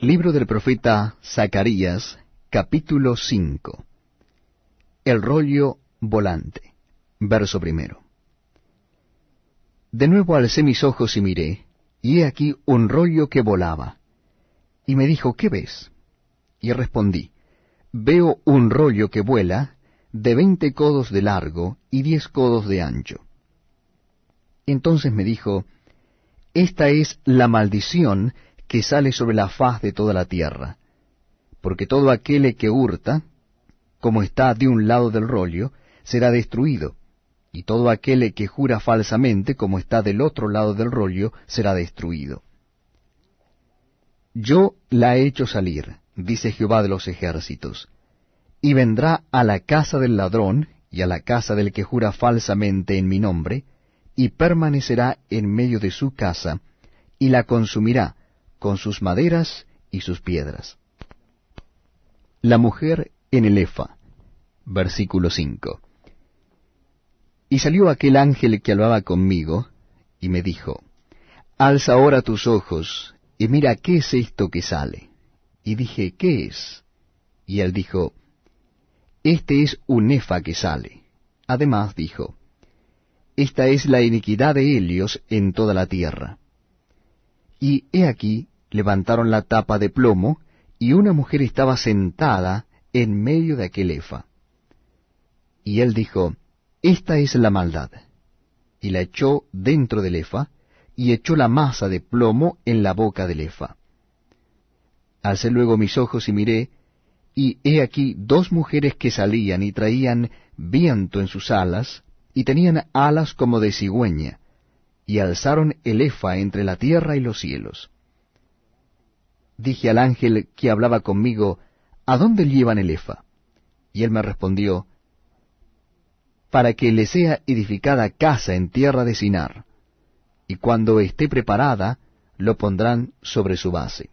Libro del profeta Zacarías, capítulo 5. El rollo volante. Verso primero. De nuevo alcé mis ojos y miré, y he aquí un rollo que volaba. Y me dijo, ¿qué ves? Y respondí, veo un rollo que vuela de veinte codos de largo y diez codos de ancho. Entonces me dijo, Esta es la maldición que sale sobre la faz de toda la tierra, porque todo aquel que hurta, como está de un lado del rollo, será destruido, y todo aquel que jura falsamente, como está del otro lado del rollo, será destruido. Yo la he hecho salir, dice Jehová de los ejércitos, y vendrá a la casa del ladrón y a la casa del que jura falsamente en mi nombre, y permanecerá en medio de su casa, y la consumirá con sus maderas y sus piedras. La mujer en el versículo 5. Y salió aquel ángel que hablaba conmigo, y me dijo, Alza ahora tus ojos, y mira qué es esto que sale. Y dije, ¿qué es? Y él dijo, Este es un efa que sale. Además dijo, Esta es la iniquidad de Helios en toda la tierra. Y he aquí, levantaron la tapa de plomo, y una mujer estaba sentada en medio de aquel efa. Y él dijo, Esta es la maldad. Y la echó dentro del efa, y echó la masa de plomo en la boca del efa. Alcé luego mis ojos y miré, y he aquí dos mujeres que salían y traían viento en sus alas, y tenían alas como de cigüeña, y alzaron el efa entre la tierra y los cielos. Dije al ángel que hablaba conmigo, ¿A dónde llevan el efa? Y él me respondió, Para que le sea edificada casa en tierra de Sinar, y cuando esté preparada, lo pondrán sobre su base.